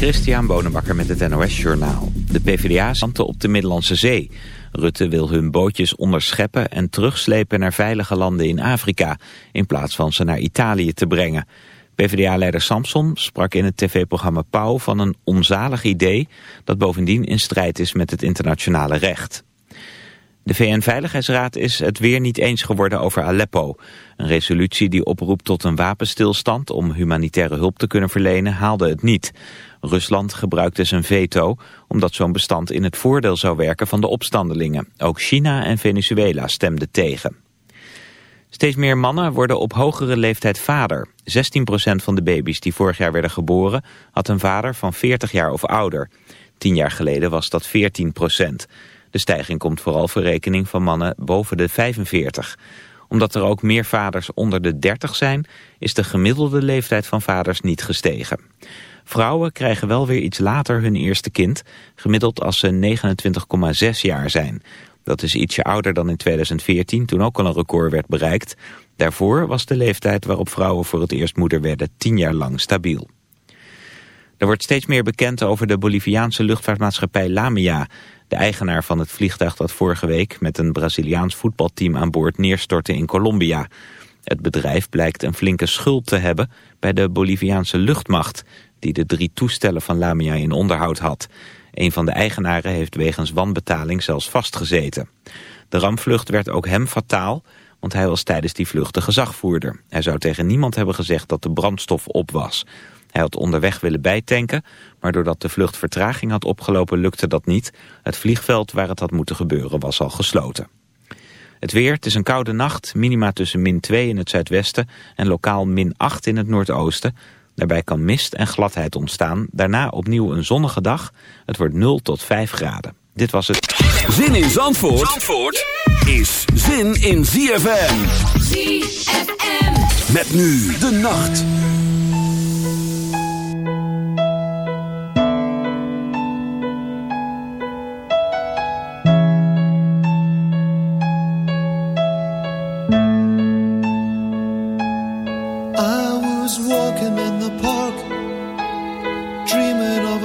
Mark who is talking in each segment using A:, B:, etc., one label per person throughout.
A: Christian Bonenbakker met het NOS Journaal. De PvdA zanten op de Middellandse Zee. Rutte wil hun bootjes onderscheppen en terugslepen naar veilige landen in Afrika... in plaats van ze naar Italië te brengen. PvdA-leider Samson sprak in het tv-programma Pauw van een onzalig idee... dat bovendien in strijd is met het internationale recht. De VN-veiligheidsraad is het weer niet eens geworden over Aleppo. Een resolutie die oproept tot een wapenstilstand om humanitaire hulp te kunnen verlenen haalde het niet. Rusland gebruikte zijn veto omdat zo'n bestand in het voordeel zou werken van de opstandelingen. Ook China en Venezuela stemden tegen. Steeds meer mannen worden op hogere leeftijd vader. 16% van de baby's die vorig jaar werden geboren had een vader van 40 jaar of ouder. Tien jaar geleden was dat 14 De stijging komt vooral voor rekening van mannen boven de 45. Omdat er ook meer vaders onder de 30 zijn, is de gemiddelde leeftijd van vaders niet gestegen. Vrouwen krijgen wel weer iets later hun eerste kind, gemiddeld als ze 29,6 jaar zijn. Dat is ietsje ouder dan in 2014, toen ook al een record werd bereikt. Daarvoor was de leeftijd waarop vrouwen voor het eerst moeder werden 10 jaar lang stabiel. Er wordt steeds meer bekend over de Boliviaanse luchtvaartmaatschappij Lamia. De eigenaar van het vliegtuig dat vorige week met een Braziliaans voetbalteam aan boord neerstortte in Colombia. Het bedrijf blijkt een flinke schuld te hebben bij de Boliviaanse luchtmacht die de drie toestellen van Lamia in onderhoud had. Een van de eigenaren heeft wegens wanbetaling zelfs vastgezeten. De rampvlucht werd ook hem fataal, want hij was tijdens die vlucht de gezagvoerder. Hij zou tegen niemand hebben gezegd dat de brandstof op was. Hij had onderweg willen bijtanken, maar doordat de vlucht vertraging had opgelopen lukte dat niet. Het vliegveld waar het had moeten gebeuren was al gesloten. Het weer, het is een koude nacht, minima tussen min 2 in het zuidwesten en lokaal min 8 in het noordoosten. Daarbij kan mist en gladheid ontstaan. Daarna opnieuw een zonnige dag. Het wordt 0 tot 5 graden. Dit was het.
B: Zin in Zandvoort, Zandvoort is zin in ZFM. ZFM. Met nu de nacht.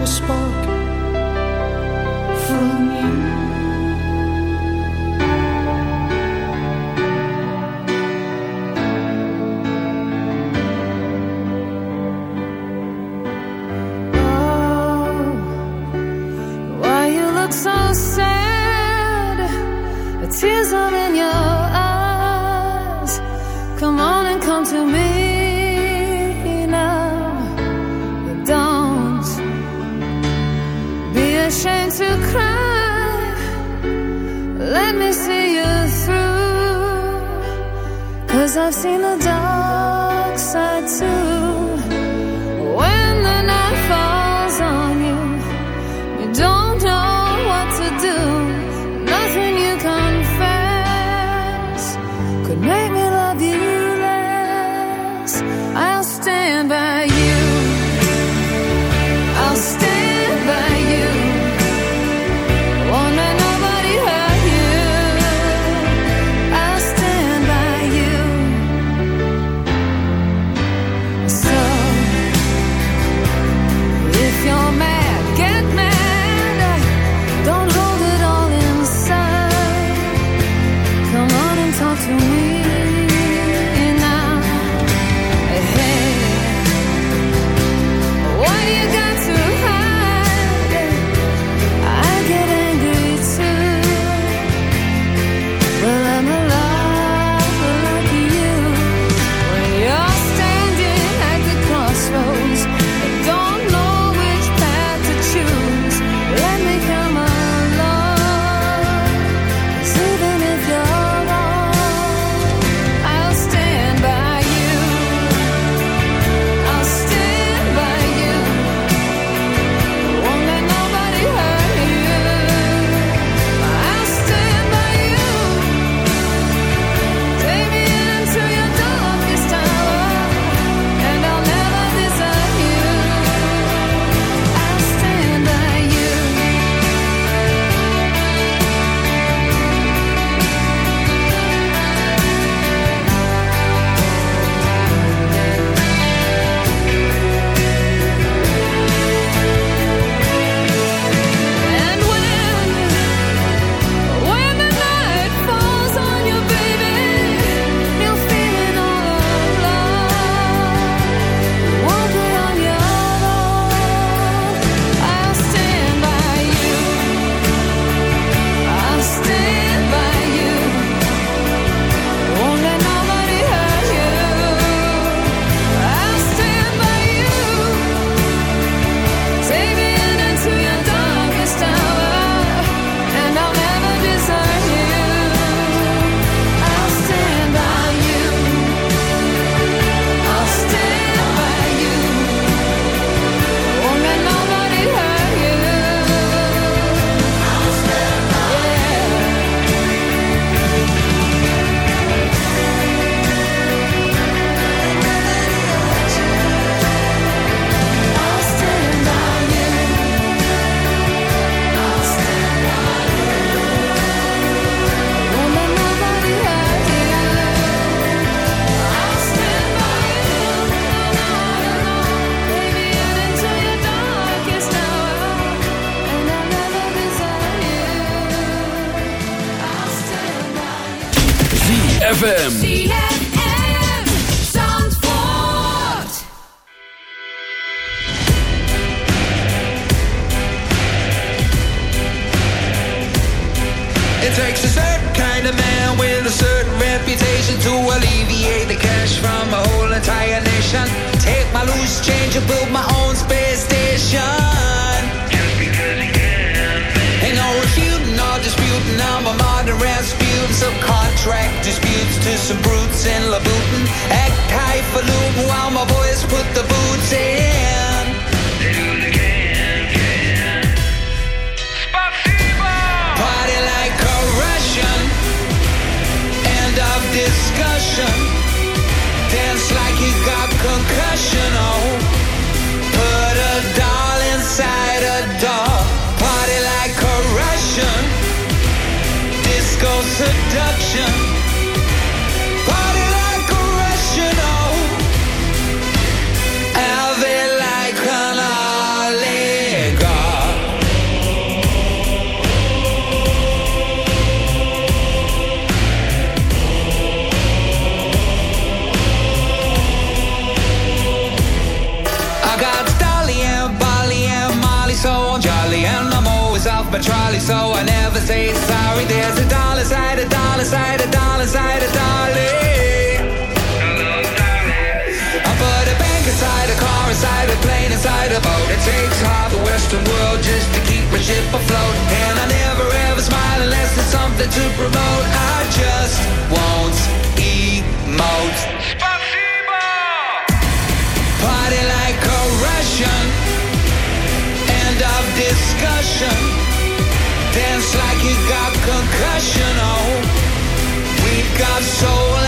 C: a spark
D: from you.
B: ZFM.
E: some brutes in Louboutin at Kai while my boys put
C: the boots in. They
E: do it again, again. Party like a Russian. End of discussion. Dance like he got concussion. Oh, put a doll inside a doll. Party like a Russian. Disco seduction. Doll inside a doll inside a darling. I put a bank inside a car, inside a plane, inside a boat. It takes half the Western world just to keep my ship afloat. And I never ever smile unless there's something to promote. I just won't emote. Party like a Russian. End of discussion. Dance like you got concussion. Oh, got soul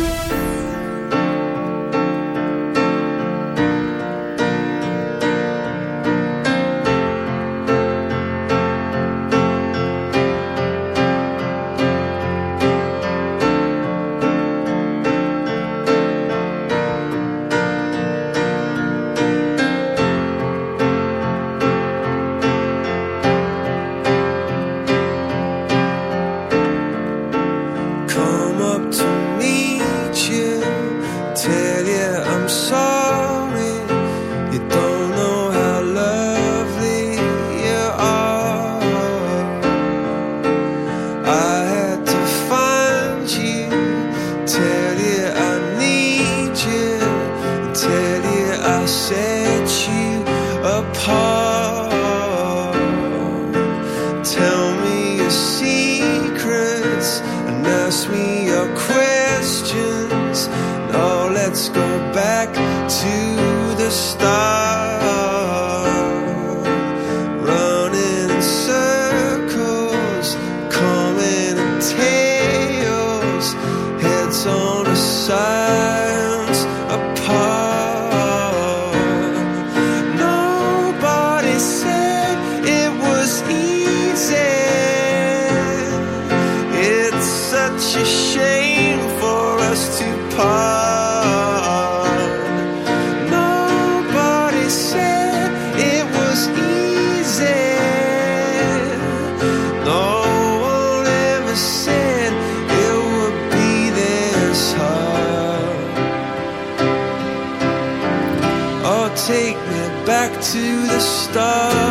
F: to the stars.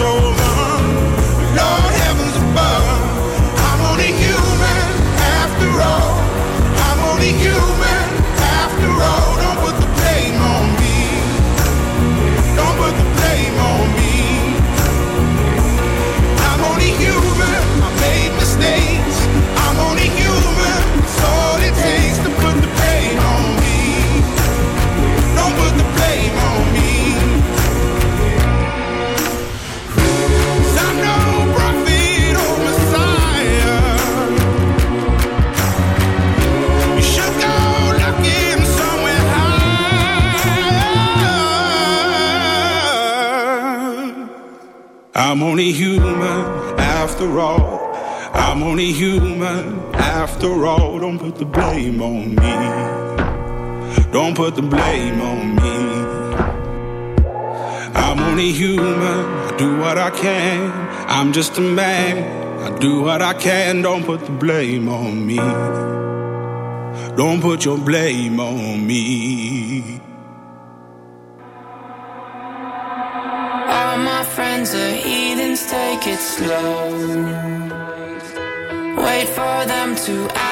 G: I'm I'm only human after all. Don't put the blame on me. Don't put the blame on me. I'm only human. I do what I can. I'm just a man. I do what I can. Don't put the blame on me. Don't put your blame on me.
H: All my friends are heathens. Take it slow. Them to ask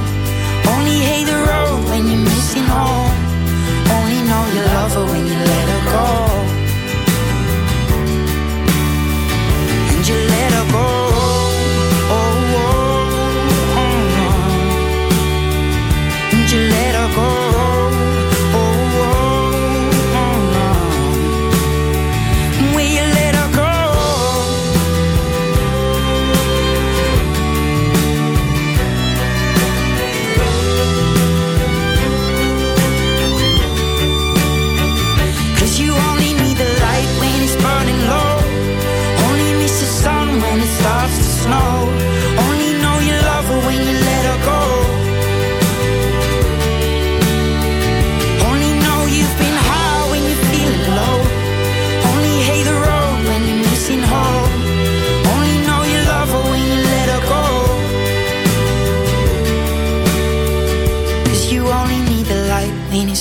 I: Home. Only know you love her when you let her go. And you let her go.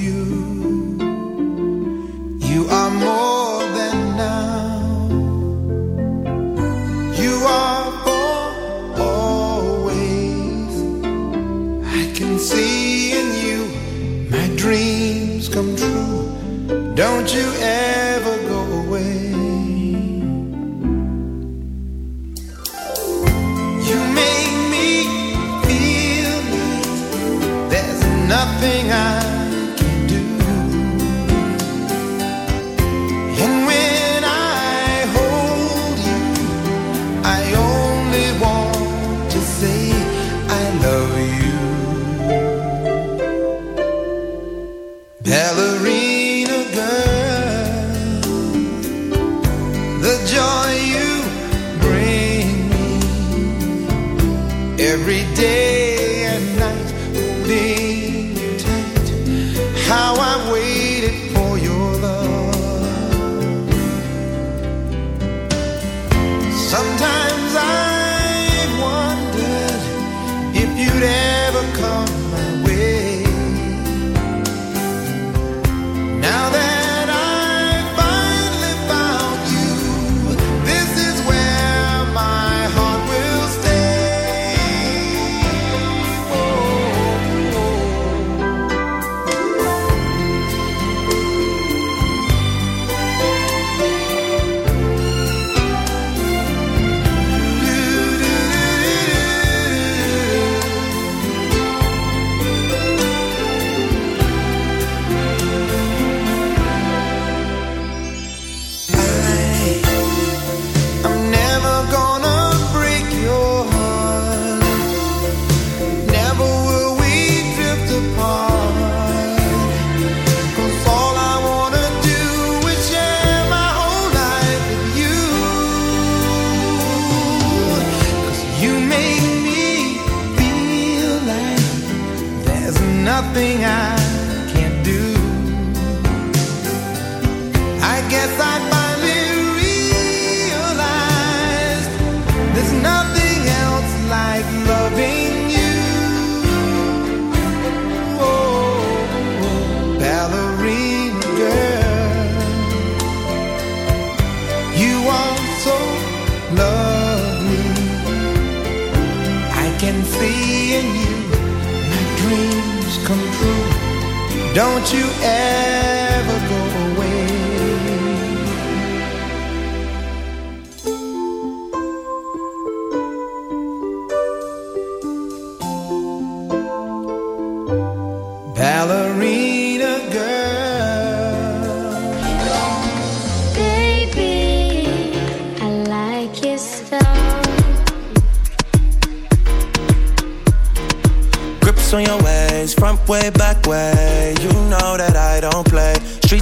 I: You
D: everything Don't you ever go away. Ballerina girl.
C: Baby, I like your style.
F: Grips on your ways, front way.